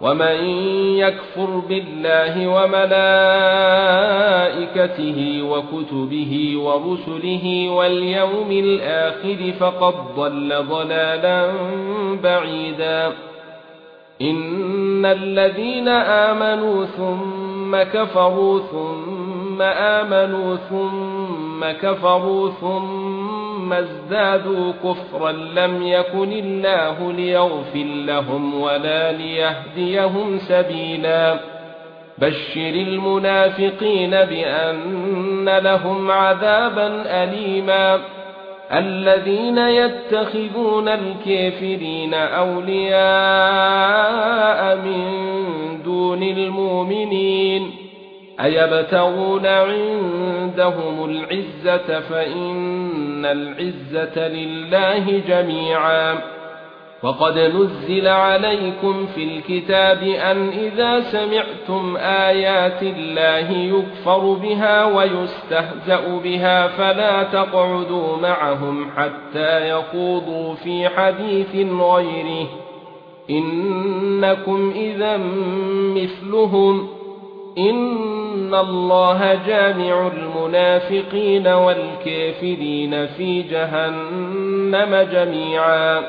ومن يكفر بالله وملائكته وكتبه ورسله واليوم الآخر فقد ضل ضلالا بعيدا ان الذين امنوا ثم كفروا ثم امنوا ثم كفروا ثم ازدادوا كفرا لم يكن الله ليغفر لهم ولا ليهديهم سبيلا. بشر المنافقين بأن لهم عذابا أليما. الذين يتخذون الكافرين أولياء أيبتغون عندهم العزة فإن العزة لله جميعا. وقد نزل عليكم في الكتاب أن إذا سمعتم آيات الله يكفر بها ويستهزأ بها فلا تقعدوا معهم حتى يخوضوا في حديث غيره. إنكم اذا مثلهم. ان الله جامع المنافقين والكافرين في جهنم جميعا